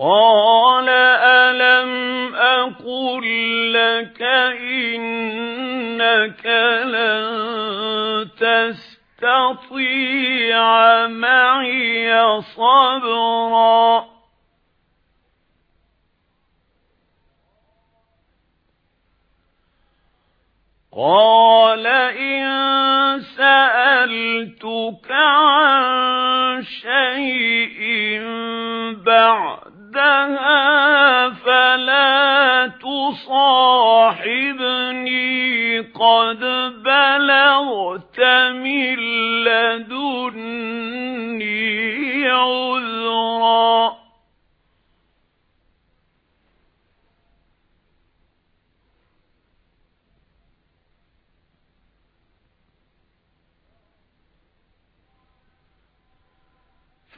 قَالَ أَلَمْ أَقُل لَّكَ إِنَّكَ لَن تَسْتَطِيعَ مَعِيَ صَبْرًا قَالَ إِن سَأَلْتُكَ عَن شَيْءٍ بَعْدَهَا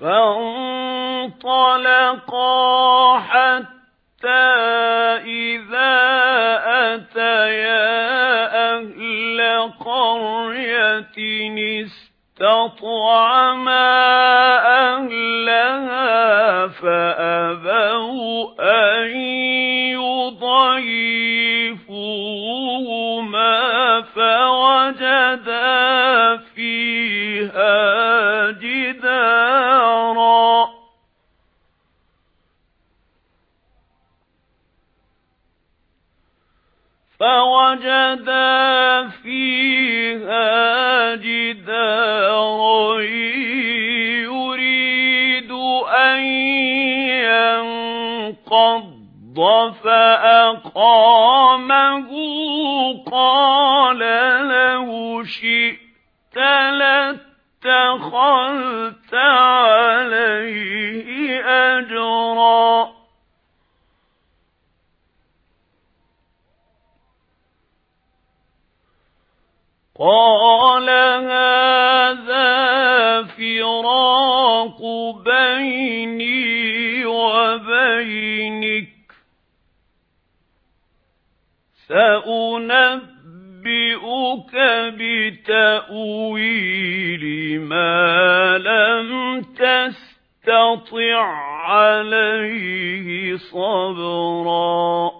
فَانطَلَقَا حَتَّى إِذَا أَتَيَا أَهْلَ قَرْيَةٍ اسْتَطْعَمَا فَوَجَدَا فِيهَا جِدَارًا يُرِيدُ أَن يَنقَضَّ فَأَقَامَهُ قَالَ لَوْ شِئْتَ لَاتَّخَذْتَ قَالَ هَذَا فِرَاقُ بَيْنِي وَبَيْنِكَ. سَأُنَبِّئُكَ بِتَأْوِيلِ مَا لَمْ تَسْتَطِع عَلَيْهِ صَبْرًا.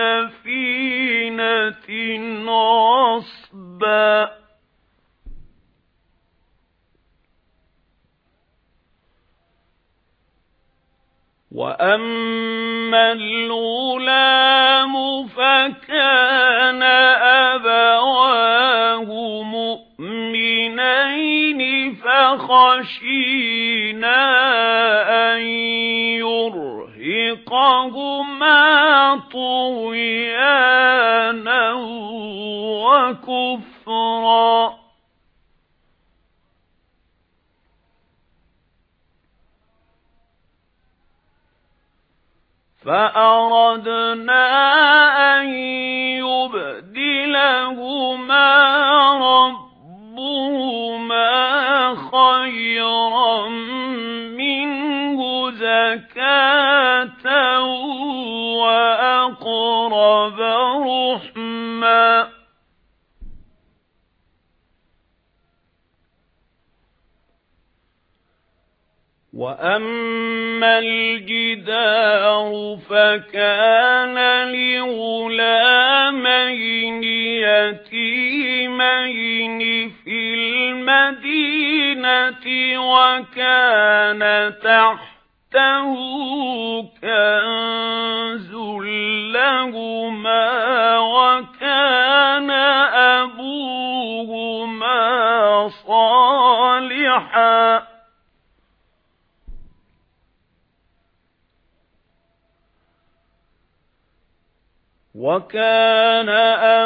سَفِينَةٍ غَصْبًا وَأَمَّا الْغُلَامُ فَكَانَ أَبَوَاهُ مُؤْمِنَيْنِ فَخَشِينَا يُرْهِقَهُمَا طُغْيَانًا وَكُفْرًا فَأَرَدْنَا أَن يُبْدِلَهُمَا رَبُّهُمَا خَيْرًا مِنْهُ زَكَاةً وَأَقْرَبَ رُحْمًا. وَأَمَّا الْجِدَارُ فَكَانَ لِغُلَامَيْنِ يَتِيمَيْنِ فِي الْمَدِينَةِ وَكَانَ تَحْتَهُ كَنزٌ لَّهُمَا وَكَانَ أَبُوهُمَا صَالِحًا وَكَانَ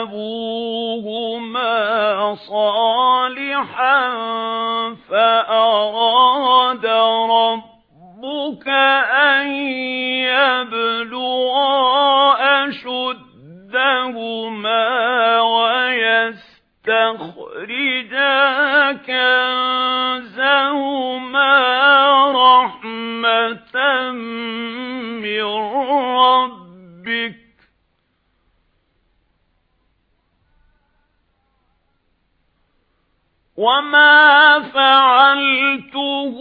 أَبُوهُمَا صَالِحًا فَأَرَادَ أَن يَبْلُغَا وَمَا فَعَلْتُهُ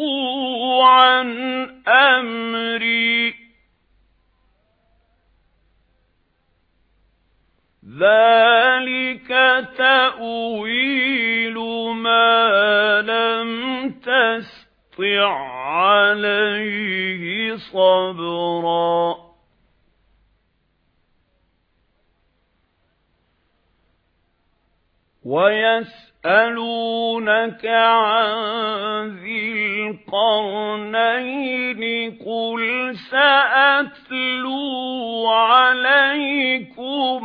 عَن أَمْرِي ذَلِكَ تَأْوِيلُ مَا لَمْ تَسْطِع عَلَيْهِ صَبْرًا وَيَسْ يَسْأَلُونَكَ عَن ذِي الْقَرْنَيْنِ قُلْ سَأَتْلُو عَلَيْكُمْ